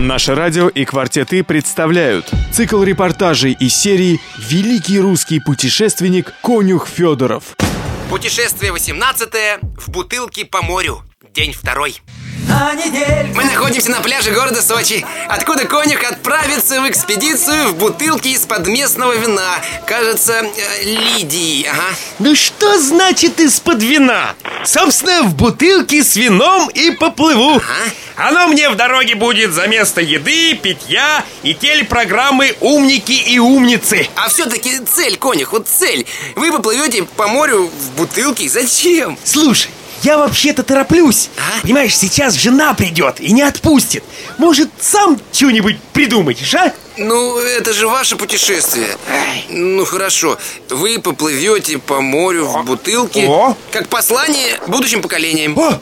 Наше радио и «Квартеты» представляют цикл репортажей из серии «Великий русский путешественник Конюх Федоров». Путешествие 18 в бутылке по морю. День второй. Мы находимся на пляже города Сочи, откуда конюх отправится в экспедицию в бутылке из-под местного вина. Кажется, э, Лидии, ага. Ну что значит из-под вина? Собственно, в бутылке с вином и поплыву. Ага. Оно мне в дороге будет за место еды, питья и телепрограммы «Умники и умницы». А все-таки цель, конюх, вот цель. Вы поплывете по морю в бутылке. Зачем? Слушай, я вообще-то тороплюсь. А? Понимаешь, сейчас жена придет и не отпустит. Может, сам что-нибудь придумаешь, а? Ну, это же ваше путешествие. Ну, хорошо. Вы поплывете по морю в бутылке, О. как послание будущим поколениям. О,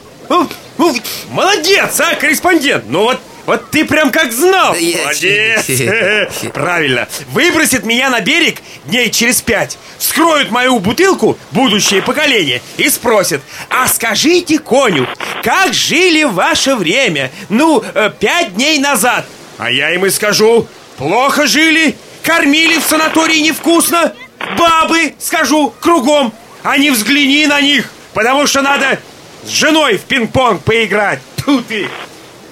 молодец, а, корреспондент. Ну вот, вот ты прям как знал. Молодец. Правильно. Выбросит меня на берег дней через пять. Вскроют мою бутылку будущее поколение и спросят, а скажите, коню, как жили ваше время? Ну, э, пять дней назад. А я им и скажу, плохо жили, кормили в санатории невкусно. Бабы, скажу, кругом. А не взгляни на них, потому что надо с женой в пинг-понг поиграть. Тьфу ты.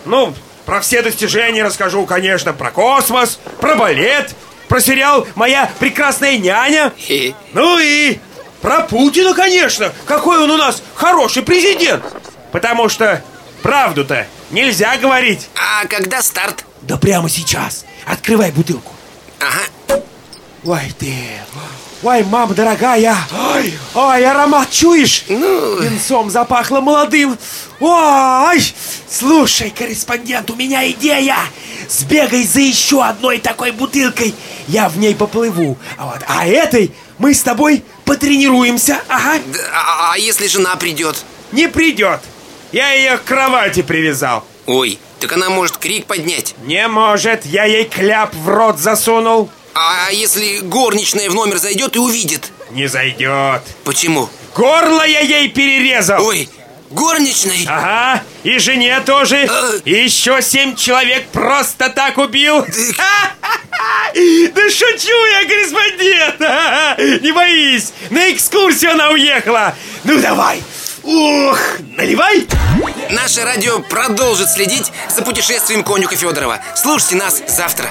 Ну, про все достижения расскажу, конечно, про космос, про балет, про сериал «Моя прекрасная няня». Ну и про Путина, конечно. Какой он у нас хороший президент. Потому что правду-то нельзя говорить. А когда старт? Да прямо сейчас. Открывай бутылку. Ага. Ой ты. Ой, мама дорогая. Ой, ой, аромат чуешь? Ну, Венцом запахло молодым. Ой, слушай, корреспондент, у меня идея. Сбегай за еще одной такой бутылкой. Я в ней поплыву. А, вот, а этой мы с тобой потренируемся. Ага. да, а, а если жена придет? Не придет. Я ее к кровати привязал. Ой, так она может крик поднять. Не может, я ей кляп в рот засунул. А если горничная в номер зайдет и увидит? Не зайдет. Почему? Горло я ей перерезал. Ой, горничной? Ага, и жене тоже. И еще семь человек просто так убил. Да шучу я, корреспондент. Не боись, на экскурсию она уехала. Ну давай. Ух, наливай. Наше радио продолжит следить за путешествием конюха Федорова. Слушайте нас завтра.